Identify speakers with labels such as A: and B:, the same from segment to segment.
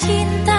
A: 天。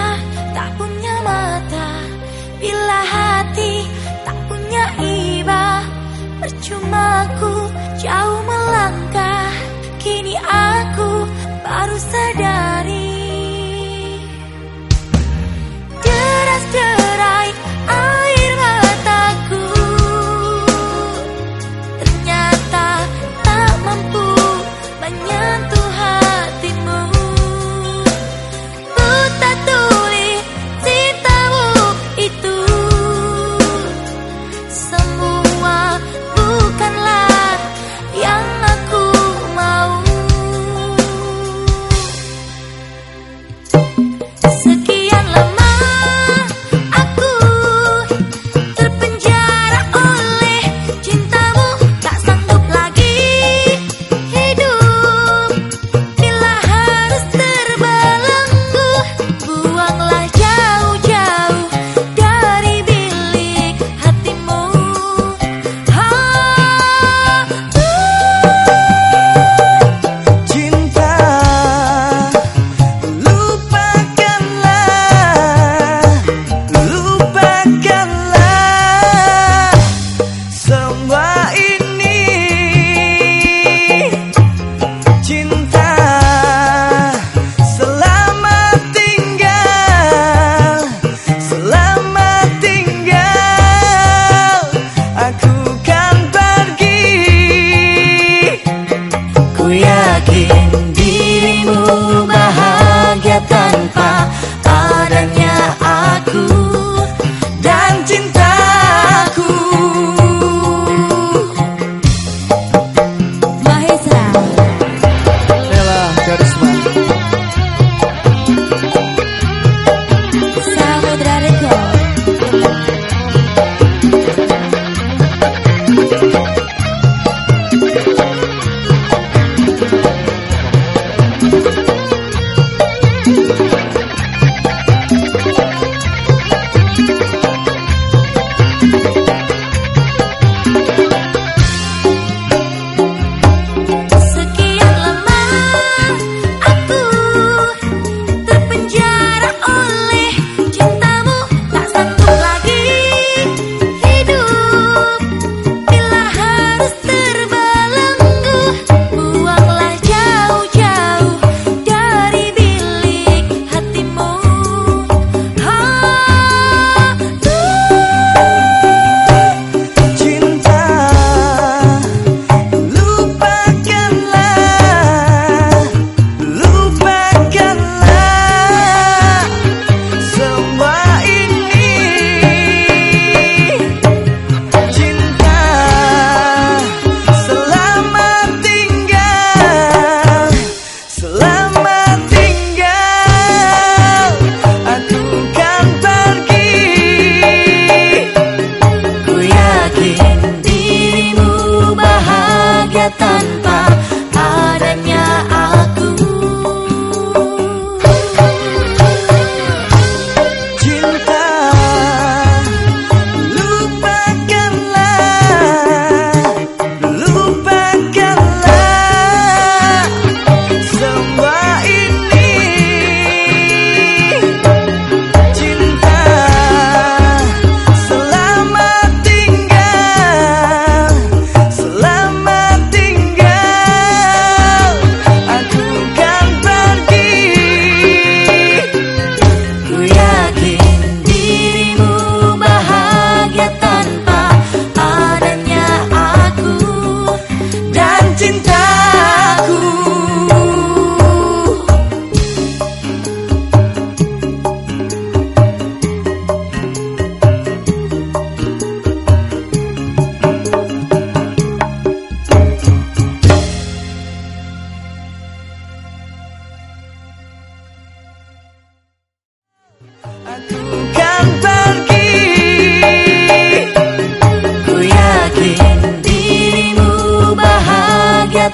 A: San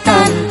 A: tanpa